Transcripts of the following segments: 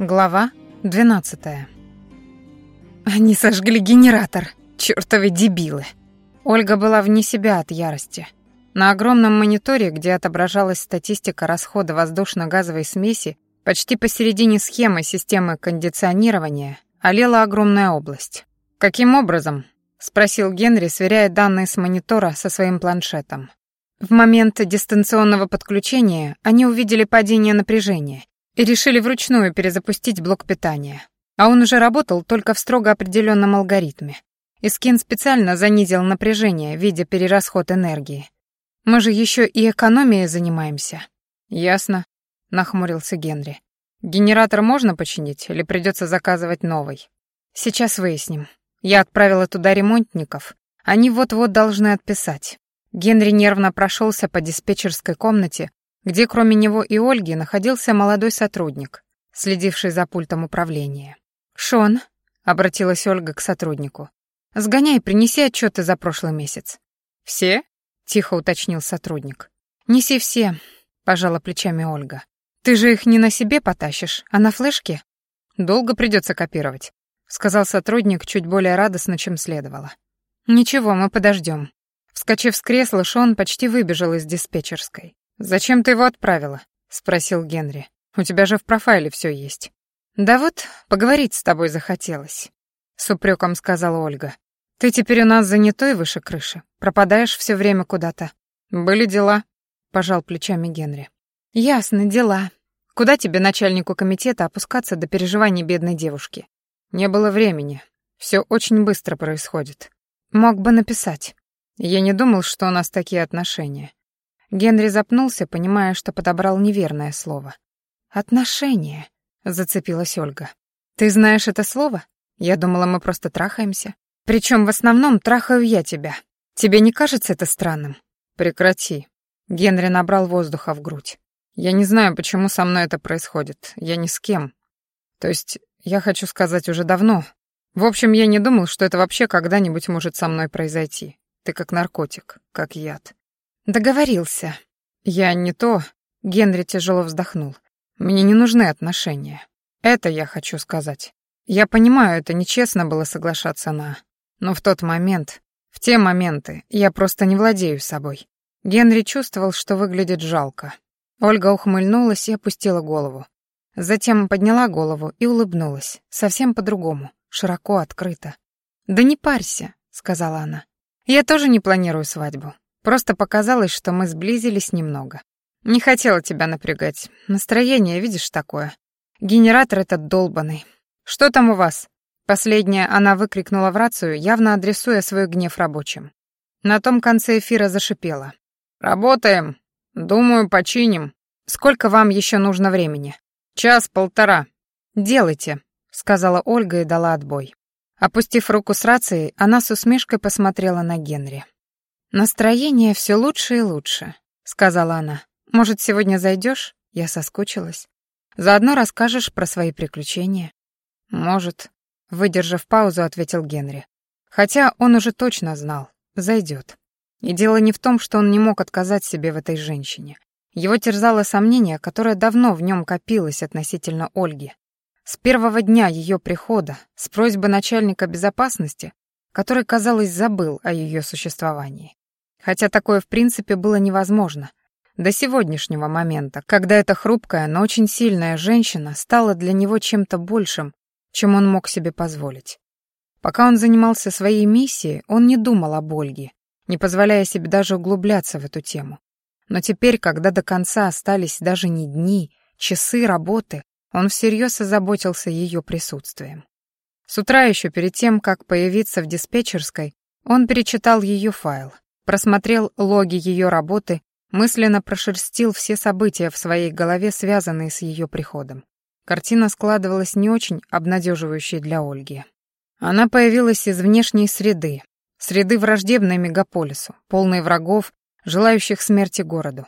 Глава 12. Они сожгли генератор, чёртовы дебилы. Ольга была вне себя от ярости. На огромном мониторе, где отображалась статистика расхода воздушно-газовой смеси, почти посередине схемы системы кондиционирования олела огромная область. «Каким образом?» — спросил Генри, сверяя данные с монитора со своим планшетом. В момент дистанционного подключения они увидели падение напряжения и решили вручную перезапустить блок питания. А он уже работал только в строго определенном алгоритме. Искин специально занизил напряжение, видя перерасход энергии. Мы же еще и экономией занимаемся. Ясно, нахмурился Генри. Генератор можно починить или придется заказывать новый? Сейчас выясним. Я отправила туда ремонтников. Они вот-вот должны отписать. Генри нервно прошелся по диспетчерской комнате, где кроме него и Ольги находился молодой сотрудник, следивший за пультом управления. «Шон», — обратилась Ольга к сотруднику, — «сгоняй, принеси отчеты за прошлый месяц». «Все?» — тихо уточнил сотрудник. «Неси все», — пожала плечами Ольга. «Ты же их не на себе потащишь, а на флешке?» «Долго придется копировать», — сказал сотрудник чуть более радостно, чем следовало. «Ничего, мы подождем». Вскочив с кресла, Шон почти выбежал из диспетчерской. «Зачем ты его отправила?» — спросил Генри. «У тебя же в профайле все есть». «Да вот, поговорить с тобой захотелось», — с упреком сказала Ольга. «Ты теперь у нас занятой выше крыши, пропадаешь все время куда-то». «Были дела», — пожал плечами Генри. «Ясно, дела. Куда тебе, начальнику комитета, опускаться до переживаний бедной девушки? Не было времени. Все очень быстро происходит. Мог бы написать. Я не думал, что у нас такие отношения. Генри запнулся, понимая, что подобрал неверное слово. «Отношения», — зацепилась Ольга. «Ты знаешь это слово? Я думала, мы просто трахаемся. Причем в основном трахаю я тебя. Тебе не кажется это странным?» «Прекрати». Генри набрал воздуха в грудь. «Я не знаю, почему со мной это происходит. Я ни с кем. То есть, я хочу сказать уже давно. В общем, я не думал, что это вообще когда-нибудь может со мной произойти. Ты как наркотик, как яд. Договорился. Я не то. Генри тяжело вздохнул. Мне не нужны отношения. Это я хочу сказать. Я понимаю, это нечестно было соглашаться на... Но в тот момент, в те моменты, я просто не владею собой. Генри чувствовал, что выглядит жалко. Ольга ухмыльнулась и опустила голову. Затем подняла голову и улыбнулась, совсем по-другому, широко, открыто. «Да не парься», — сказала она. «Я тоже не планирую свадьбу. Просто показалось, что мы сблизились немного. Не хотела тебя напрягать. Настроение, видишь, такое. Генератор этот долбанный. Что там у вас? Последняя она выкрикнула в рацию, явно адресуя свой гнев рабочим. На том конце эфира зашипела. «Работаем. Думаю, починим. Сколько вам еще нужно времени?» «Час-полтора». «Делайте», — сказала Ольга и дала отбой. Опустив руку с рацией, она с усмешкой посмотрела на Генри. «Настроение все лучше и лучше», — сказала она. «Может, сегодня зайдешь? Я соскучилась. Заодно расскажешь про свои приключения». «Может», — выдержав паузу, ответил Генри. Хотя он уже точно знал, зайдет. И дело не в том, что он не мог отказать себе в этой женщине. Его терзало сомнение, которое давно в нем копилось относительно Ольги. С первого дня ее прихода, с просьбы начальника безопасности, который, казалось, забыл о ее существовании. Хотя такое в принципе было невозможно. До сегодняшнего момента, когда эта хрупкая, но очень сильная женщина стала для него чем-то большим, чем он мог себе позволить. Пока он занимался своей миссией, он не думал об Ольге, не позволяя себе даже углубляться в эту тему. Но теперь, когда до конца остались даже не дни, часы работы, он всерьез озаботился ее присутствием. С утра еще перед тем, как появиться в диспетчерской, он перечитал ее файл, просмотрел логи ее работы, мысленно прошерстил все события в своей голове, связанные с ее приходом. Картина складывалась не очень обнадеживающей для Ольги. Она появилась из внешней среды, среды враждебной мегаполису, полной врагов, желающих смерти городу.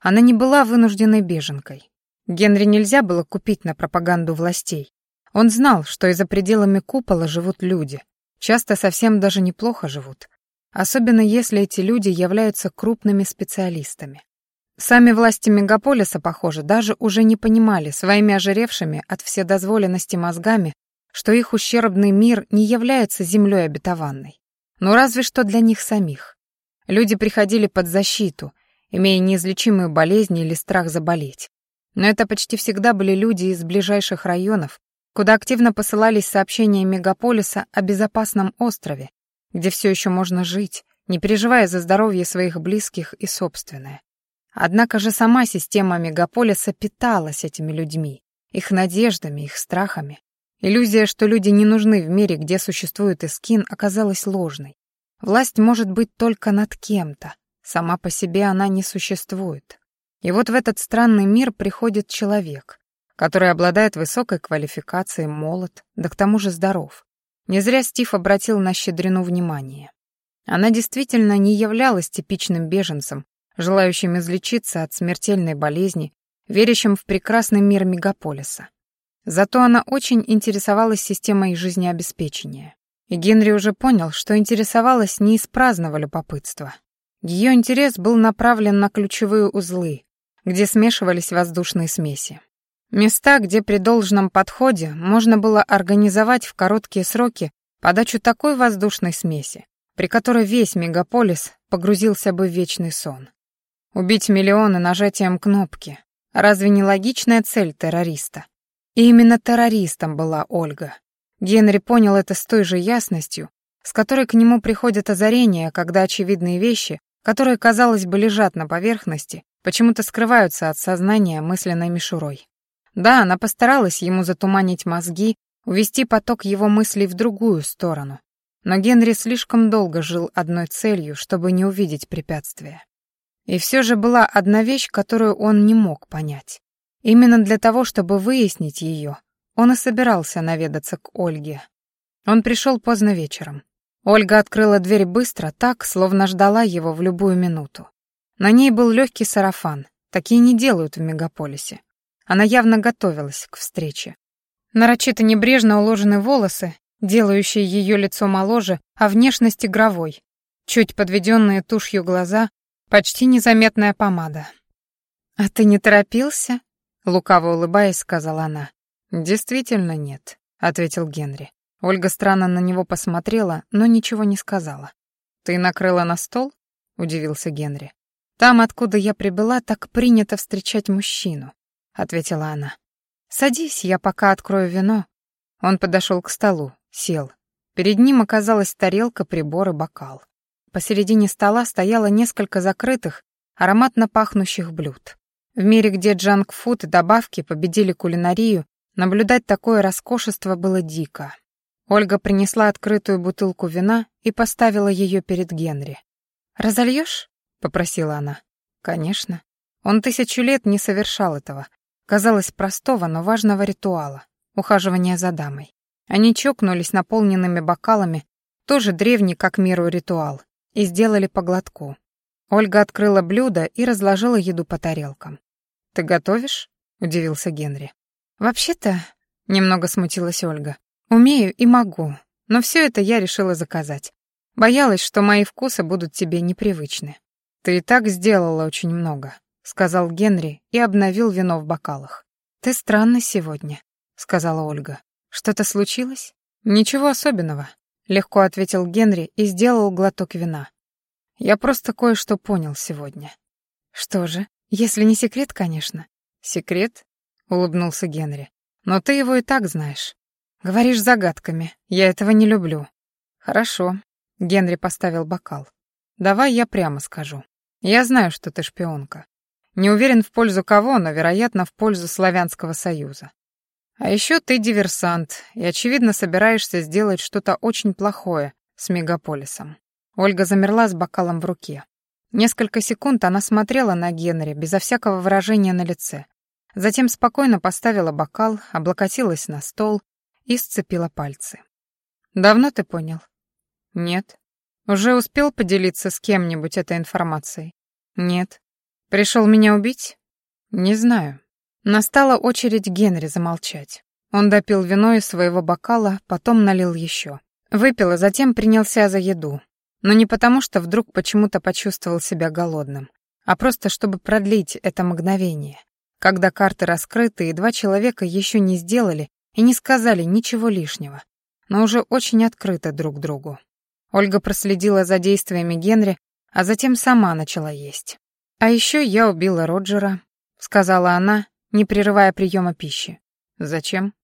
Она не была вынужденной беженкой. Генри нельзя было купить на пропаганду властей. Он знал, что и за пределами купола живут люди, часто совсем даже неплохо живут особенно если эти люди являются крупными специалистами. Сами власти мегаполиса, похоже, даже уже не понимали своими ожиревшими от вседозволенности мозгами, что их ущербный мир не является землей обетованной. Но разве что для них самих. Люди приходили под защиту, имея неизлечимые болезни или страх заболеть. Но это почти всегда были люди из ближайших районов, куда активно посылались сообщения мегаполиса о безопасном острове, где все еще можно жить, не переживая за здоровье своих близких и собственное. Однако же сама система мегаполиса питалась этими людьми, их надеждами, их страхами. Иллюзия, что люди не нужны в мире, где существует Искин, оказалась ложной. Власть может быть только над кем-то, сама по себе она не существует. И вот в этот странный мир приходит человек, который обладает высокой квалификацией, молод, да к тому же здоров. Не зря Стив обратил на Щедрину внимание. Она действительно не являлась типичным беженцем, желающим излечиться от смертельной болезни, верящим в прекрасный мир мегаполиса. Зато она очень интересовалась системой жизнеобеспечения. И Генри уже понял, что интересовалась не из праздного любопытства. Ее интерес был направлен на ключевые узлы, где смешивались воздушные смеси. Места, где при должном подходе можно было организовать в короткие сроки подачу такой воздушной смеси, при которой весь мегаполис погрузился бы в вечный сон. Убить миллионы нажатием кнопки. Разве не логичная цель террориста? И именно террористом была Ольга. Генри понял это с той же ясностью, с которой к нему приходят озарения, когда очевидные вещи, которые, казалось бы, лежат на поверхности, почему-то скрываются от сознания мысленной мишурой. Да, она постаралась ему затуманить мозги, увести поток его мыслей в другую сторону. Но Генри слишком долго жил одной целью, чтобы не увидеть препятствия. И все же была одна вещь, которую он не мог понять. Именно для того, чтобы выяснить ее, он и собирался наведаться к Ольге. Он пришел поздно вечером. Ольга открыла дверь быстро, так, словно ждала его в любую минуту. На ней был легкий сарафан, такие не делают в мегаполисе. Она явно готовилась к встрече. Нарочито небрежно уложены волосы, делающие ее лицо моложе, а внешность игровой. Чуть подведенные тушью глаза, почти незаметная помада. «А ты не торопился?» Лукаво улыбаясь, сказала она. «Действительно нет», — ответил Генри. Ольга странно на него посмотрела, но ничего не сказала. «Ты накрыла на стол?» — удивился Генри. «Там, откуда я прибыла, так принято встречать мужчину», — ответила она. «Садись, я пока открою вино». Он подошел к столу, сел. Перед ним оказалась тарелка, прибор и бокал. Посередине стола стояло несколько закрытых, ароматно пахнущих блюд. В мире, где джанк-фуд и добавки победили кулинарию, наблюдать такое роскошество было дико. Ольга принесла открытую бутылку вина и поставила ее перед Генри. «Разольешь?» — попросила она. «Конечно». Он тысячу лет не совершал этого. Казалось, простого, но важного ритуала — ухаживания за дамой. Они чокнулись наполненными бокалами, тоже древний как миру ритуал, и сделали по глотку. Ольга открыла блюдо и разложила еду по тарелкам. «Ты готовишь?» — удивился Генри. «Вообще-то...» — немного смутилась Ольга. «Умею и могу, но все это я решила заказать. Боялась, что мои вкусы будут тебе непривычны. Ты и так сделала очень много», — сказал Генри и обновил вино в бокалах. «Ты странный сегодня», — сказала Ольга. «Что-то случилось?» «Ничего особенного», — легко ответил Генри и сделал глоток вина. Я просто кое-что понял сегодня. Что же, если не секрет, конечно. Секрет? улыбнулся Генри. Но ты его и так знаешь. Говоришь загадками. Я этого не люблю. Хорошо. Генри поставил бокал. Давай я прямо скажу. Я знаю, что ты шпионка. Не уверен в пользу кого, но, вероятно, в пользу Славянского Союза. А еще ты диверсант и, очевидно, собираешься сделать что-то очень плохое с мегаполисом. Ольга замерла с бокалом в руке. Несколько секунд она смотрела на Генри безо всякого выражения на лице. Затем спокойно поставила бокал, облокотилась на стол и сцепила пальцы. «Давно ты понял?» «Нет». «Уже успел поделиться с кем-нибудь этой информацией?» «Нет». «Пришел меня убить?» «Не знаю». Настала очередь Генри замолчать. Он допил вино из своего бокала, потом налил еще. Выпил, а затем принялся за еду, но не потому, что вдруг почему-то почувствовал себя голодным. а просто чтобы продлить это мгновение, когда карты раскрыты и два человека еще не сделали и не сказали ничего лишнего, но уже очень открыто друг другу. Ольга проследила за действиями Генри, а затем сама начала есть. «А еще я убила Роджера», — сказала она, не прерывая приема пищи. «Зачем?»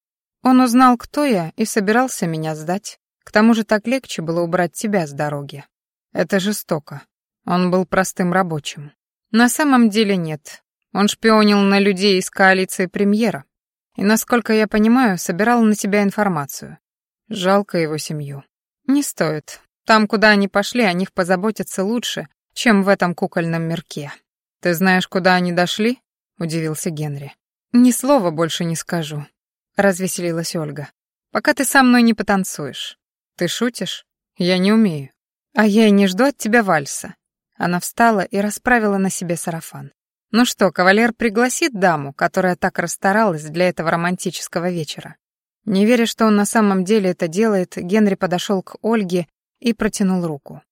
«Он узнал, кто я, и собирался меня сдать. К тому же так легче было убрать тебя с дороги. Это жестоко. Он был простым рабочим. На самом деле нет. Он шпионил на людей из коалиции премьера. И, насколько я понимаю, собирал на тебя информацию. Жалко его семью. Не стоит. Там, куда они пошли, о них позаботятся лучше, чем в этом кукольном мирке. Ты знаешь, куда они дошли? Удивился Генри. Ни слова больше не скажу. Развеселилась Ольга. Пока ты со мной не потанцуешь. Ты шутишь? Я не умею. А я и не жду от тебя вальса. Она встала и расправила на себе сарафан. Ну что, кавалер пригласит даму, которая так расстаралась для этого романтического вечера. Не веря, что он на самом деле это делает, Генри подошел к Ольге и протянул руку.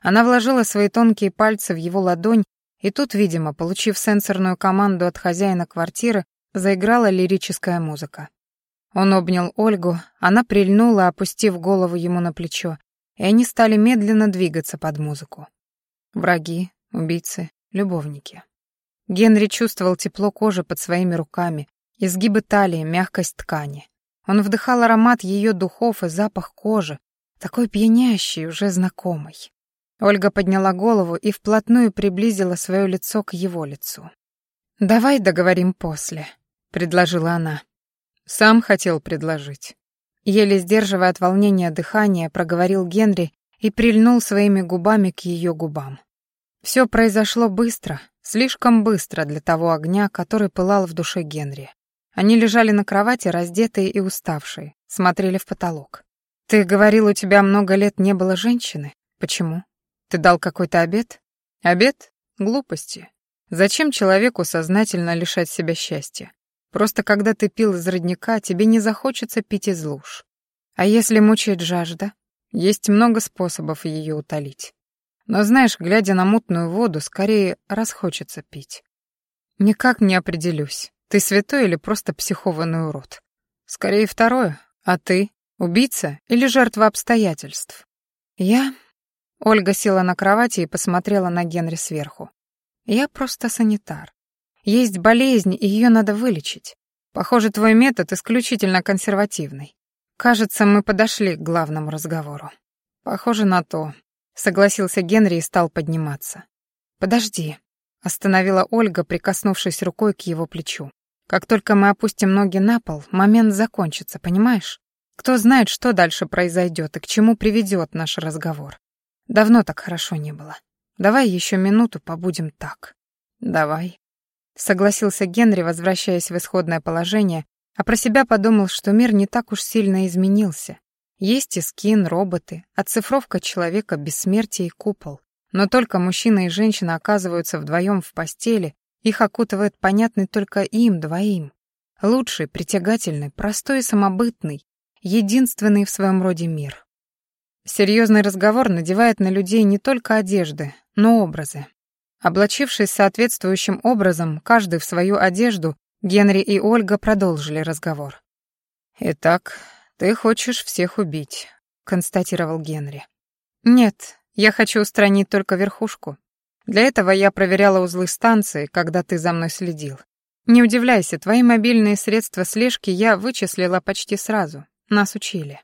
Она вложила свои тонкие пальцы в его ладонь, и тут, видимо, получив сенсорную команду от хозяина квартиры, заиграла лирическая музыка. Он обнял Ольгу, она прильнула, опустив голову ему на плечо, и они стали медленно двигаться под музыку. Враги, убийцы, любовники. Генри чувствовал тепло кожи под своими руками, изгибы талии, мягкость ткани. Он вдыхал аромат ее духов и запах кожи, такой пьянящий, уже знакомый. Ольга подняла голову и вплотную приблизила свое лицо к его лицу. «Давай договорим после», — предложила она. «Сам хотел предложить». Еле сдерживая от волнения дыхание, проговорил Генри и прильнул своими губами к ее губам. Все произошло быстро, слишком быстро для того огня, который пылал в душе Генри. Они лежали на кровати, раздетые и уставшие, смотрели в потолок. «Ты говорил, у тебя много лет не было женщины? Почему? Ты дал какой-то обед?» «Обед? Глупости. Зачем человеку сознательно лишать себя счастья? Просто когда ты пил из родника, тебе не захочется пить из луж. А если мучает жажда? Есть много способов ее утолить. Но знаешь, глядя на мутную воду, скорее расхочется пить. Никак не определюсь, ты святой или просто психованный урод. Скорее второе. А ты? Убийца или жертва обстоятельств? Я... Ольга села на кровати и посмотрела на Генри сверху. Я просто санитар. Есть болезнь, и ее надо вылечить. Похоже, твой метод исключительно консервативный. Кажется, мы подошли к главному разговору. Похоже на то. Согласился Генри и стал подниматься. Подожди. Остановила Ольга, прикоснувшись рукой к его плечу. Как только мы опустим ноги на пол, момент закончится, понимаешь? Кто знает, что дальше произойдет и к чему приведет наш разговор. Давно так хорошо не было. Давай еще минуту побудем так. Давай. Согласился Генри, возвращаясь в исходное положение, а про себя подумал, что мир не так уж сильно изменился. Есть и скин, роботы, оцифровка человека, бессмертие и купол. Но только мужчина и женщина оказываются вдвоем в постели, их окутывает понятный только им, двоим. Лучший, притягательный, простой и самобытный, единственный в своем роде мир. Серьезный разговор надевает на людей не только одежды, но образы. Облачившись соответствующим образом, каждый в свою одежду, Генри и Ольга продолжили разговор. «Итак, ты хочешь всех убить», — констатировал Генри. «Нет, я хочу устранить только верхушку. Для этого я проверяла узлы станции, когда ты за мной следил. Не удивляйся, твои мобильные средства слежки я вычислила почти сразу. Нас учили».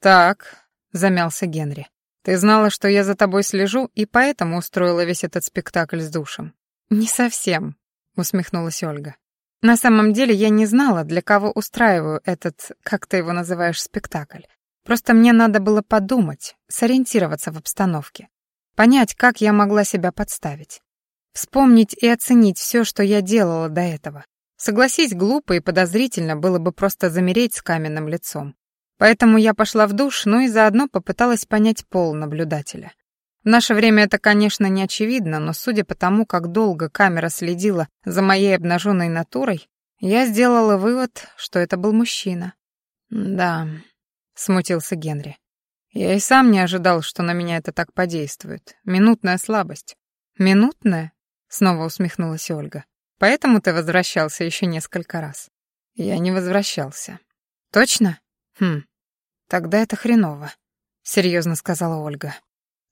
«Так», — замялся Генри. Ты знала, что я за тобой слежу, и поэтому устроила весь этот спектакль с душем. Не совсем, усмехнулась Ольга. На самом деле я не знала, для кого устраиваю этот, как ты его называешь, спектакль. Просто мне надо было подумать, сориентироваться в обстановке, понять, как я могла себя подставить. Вспомнить и оценить все, что я делала до этого. Согласись, глупо и подозрительно было бы просто замереть с каменным лицом. Поэтому я пошла в душ, ну и заодно попыталась понять пол наблюдателя. В наше время это, конечно, не очевидно, но судя по тому, как долго камера следила за моей обнаженной натурой, я сделала вывод, что это был мужчина. «Да», — смутился Генри. «Я и сам не ожидал, что на меня это так подействует. Минутная слабость». «Минутная?» — снова усмехнулась Ольга. Поэтому ты возвращался еще несколько раз. Я не возвращался. Точно? Хм. Тогда это хреново, серьезно сказала Ольга.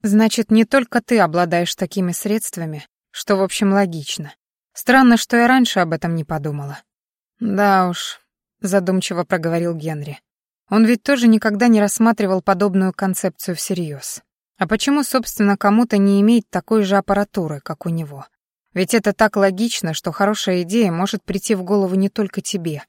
Значит, не только ты обладаешь такими средствами, что, в общем, логично. Странно, что я раньше об этом не подумала. Да уж, задумчиво проговорил Генри. Он ведь тоже никогда не рассматривал подобную концепцию всерьез. А почему, собственно, кому-то не иметь такой же аппаратуры, как у него? Ведь это так логично, что хорошая идея может прийти в голову не только тебе.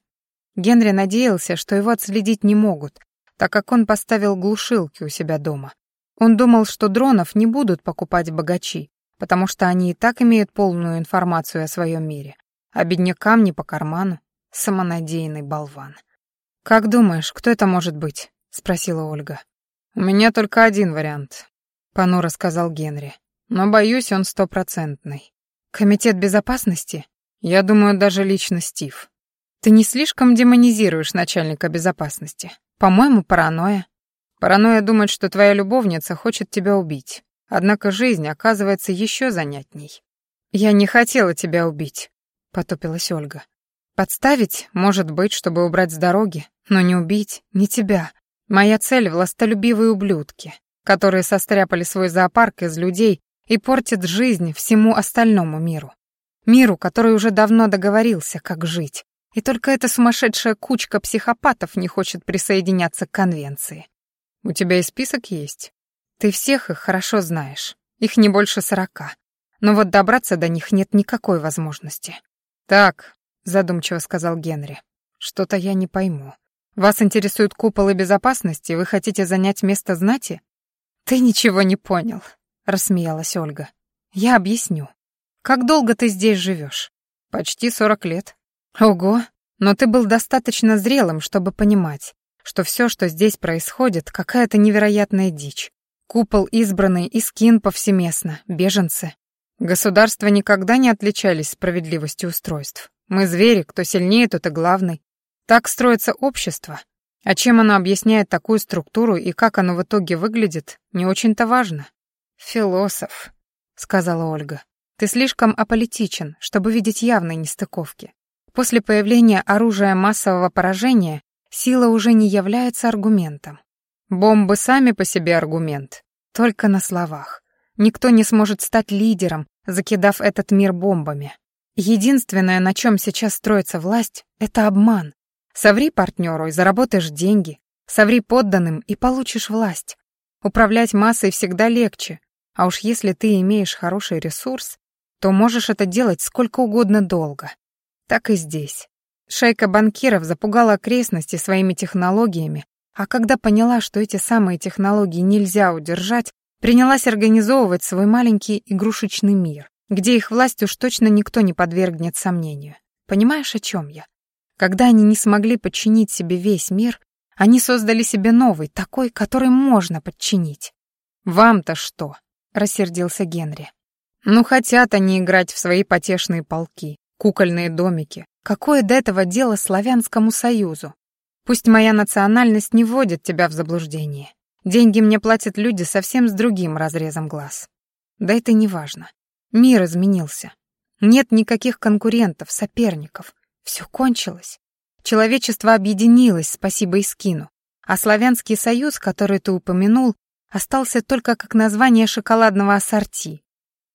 Генри надеялся, что его отследить не могут, так как он поставил глушилки у себя дома. Он думал, что дронов не будут покупать богачи, потому что они и так имеют полную информацию о своем мире. А беднякам не по карману. Самонадеянный болван. «Как думаешь, кто это может быть?» — спросила Ольга. «У меня только один вариант», — понуро сказал Генри. «Но, боюсь, он стопроцентный. Комитет безопасности? Я думаю, даже лично Стив. Ты не слишком демонизируешь начальника безопасности? По-моему, паранойя. Паранойя думать, что твоя любовница хочет тебя убить. Однако жизнь оказывается еще занятней. Я не хотела тебя убить, потупилась Ольга. Подставить, может быть, чтобы убрать с дороги, но не убить, не тебя. Моя цель — властолюбивые ублюдки, которые состряпали свой зоопарк из людей и портит жизнь всему остальному миру. Миру, который уже давно договорился, как жить. И только эта сумасшедшая кучка психопатов не хочет присоединяться к конвенции. У тебя и список есть? Ты всех их хорошо знаешь. Их не больше сорока. Но вот добраться до них нет никакой возможности. Так, задумчиво сказал Генри. Что-то я не пойму. Вас интересуют куполы безопасности, вы хотите занять место знати? Ты ничего не понял, — рассмеялась Ольга. «Я объясню. Как долго ты здесь живешь? «Почти сорок лет». «Ого, но ты был достаточно зрелым, чтобы понимать, что все, что здесь происходит, какая-то невероятная дичь. Купол избранный и скин повсеместно, беженцы. Государства никогда не отличались справедливостью устройств. Мы звери, кто сильнее, тот и главный. Так строится общество. А чем оно объясняет такую структуру и как оно в итоге выглядит, не очень-то важно. «Философ», — сказала Ольга. «Ты слишком аполитичен, чтобы видеть явные нестыковки. После появления оружия массового поражения сила уже не является аргументом. Бомбы сами по себе аргумент, только на словах. Никто не сможет стать лидером, закидав этот мир бомбами. Единственное, на чем сейчас строится власть, это обман. Соври партнеру и заработаешь деньги. Соври подданным и получишь власть. Управлять массой всегда легче, а уж если ты имеешь хороший ресурс, то можешь это делать сколько угодно долго. Так и здесь. Шайка банкиров запугала окрестности своими технологиями, а когда поняла, что эти самые технологии нельзя удержать, принялась организовывать свой маленький игрушечный мир, где их власть уж точно никто не подвергнет сомнению. Понимаешь, о чем я? Когда они не смогли подчинить себе весь мир, они создали себе новый, такой, который можно подчинить. Вам-то что? рассердился Генри. Ну, хотят они играть в свои потешные полки, кукольные домики. Какое до этого дело славянскому союзу? Пусть моя национальность не вводит тебя в заблуждение. Деньги мне платят люди совсем с другим разрезом глаз. Да это не важно. Мир изменился. Нет никаких конкурентов, соперников. Все кончилось. Человечество объединилось, спасибо Искину. А славянский союз, который ты упомянул, остался только как название шоколадного ассорти.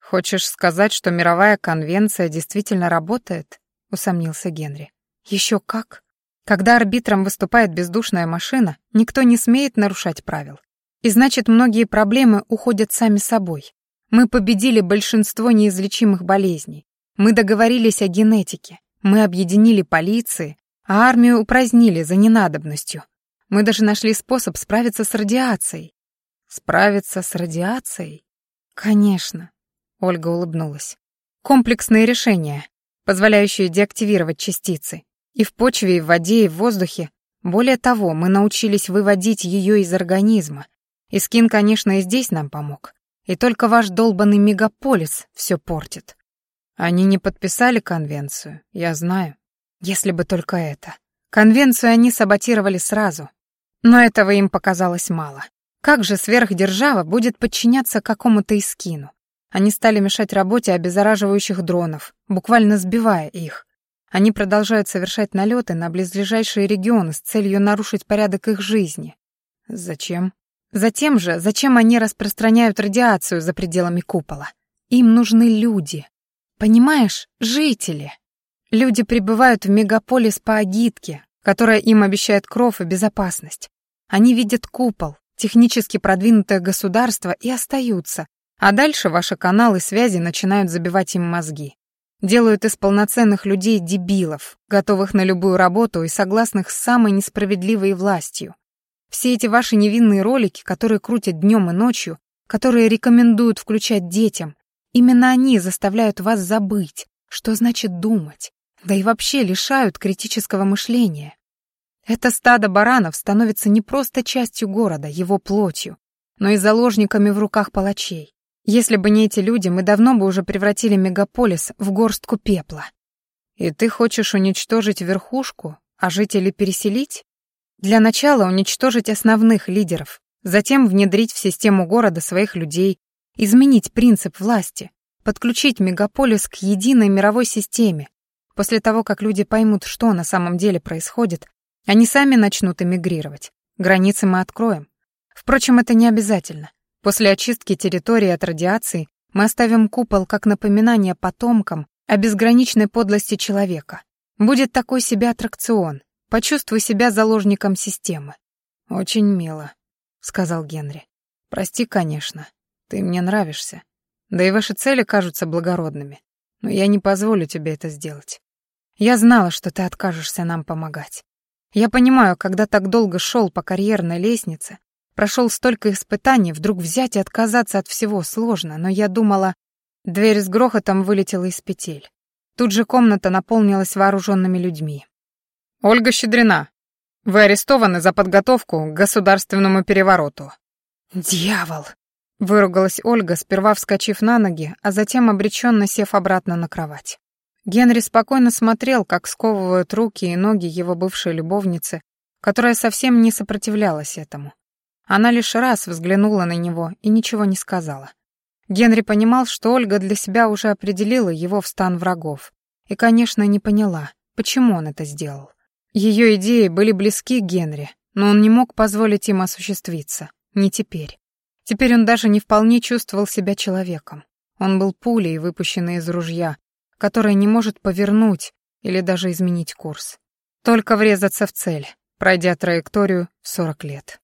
Хочешь сказать, что мировая конвенция действительно работает? усомнился Генри. Еще как. Когда арбитром выступает бездушная машина, никто не смеет нарушать правил. И значит, многие проблемы уходят сами собой. Мы победили большинство неизлечимых болезней. Мы договорились о генетике. Мы объединили полиции, а армию упразднили за ненадобностью. Мы даже нашли способ справиться с радиацией. Справиться с радиацией? Конечно. Ольга улыбнулась. Комплексные решения, позволяющие деактивировать частицы. И в почве, и в воде, и в воздухе. Более того, мы научились выводить ее из организма. И Скин, конечно, и здесь нам помог. И только ваш долбанный мегаполис все портит. Они не подписали конвенцию, я знаю. Если бы только это. Конвенцию они саботировали сразу. Но этого им показалось мало. Как же сверхдержава будет подчиняться какому-то искину? Они стали мешать работе обеззараживающих дронов, буквально сбивая их. Они продолжают совершать налеты на близлежащие регионы с целью нарушить порядок их жизни. Зачем? Затем же, зачем они распространяют радиацию за пределами купола? Им нужны люди. Понимаешь, жители. Люди прибывают в мегаполис по агитке, которая им обещает кров и безопасность. Они видят купол, технически продвинутое государство и остаются, а дальше ваши каналы связи начинают забивать им мозги. Делают из полноценных людей дебилов, готовых на любую работу и согласных с самой несправедливой властью. Все эти ваши невинные ролики, которые крутят днем и ночью, которые рекомендуют включать детям, именно они заставляют вас забыть, что значит думать, да и вообще лишают критического мышления. Это стадо баранов становится не просто частью города, его плотью, но и заложниками в руках палачей. Если бы не эти люди, мы давно бы уже превратили мегаполис в горстку пепла. И ты хочешь уничтожить верхушку, а жителей переселить? Для начала уничтожить основных лидеров, затем внедрить в систему города своих людей, изменить принцип власти, подключить мегаполис к единой мировой системе. После того, как люди поймут, что на самом деле происходит, они сами начнут эмигрировать. Границы мы откроем. Впрочем, это не обязательно. После очистки территории от радиации мы оставим купол как напоминание потомкам о безграничной подлости человека. Будет такой себе аттракцион. Почувствуй себя заложником системы. Очень мило, сказал Генри. Прости, конечно. Ты мне нравишься. Да и ваши цели кажутся благородными. Но я не позволю тебе это сделать. Я знала, что ты откажешься нам помогать. Я понимаю, когда так долго шел по карьерной лестнице, Прошел столько испытаний, вдруг взять и отказаться от всего сложно, но я думала... Дверь с грохотом вылетела из петель. Тут же комната наполнилась вооруженными людьми. «Ольга Щедрина, вы арестованы за подготовку к государственному перевороту». «Дьявол!» — выругалась Ольга, сперва вскочив на ноги, а затем обреченно сев обратно на кровать. Генри спокойно смотрел, как сковывают руки и ноги его бывшей любовницы, которая совсем не сопротивлялась этому. Она лишь раз взглянула на него и ничего не сказала. Генри понимал, что Ольга для себя уже определила его в стан врагов. И, конечно, не поняла, почему он это сделал. Ее идеи были близки Генри, но он не мог позволить им осуществиться. Не теперь. Теперь он даже не вполне чувствовал себя человеком. Он был пулей, выпущенной из ружья, которая не может повернуть или даже изменить курс. Только врезаться в цель, пройдя траекторию в 40 лет.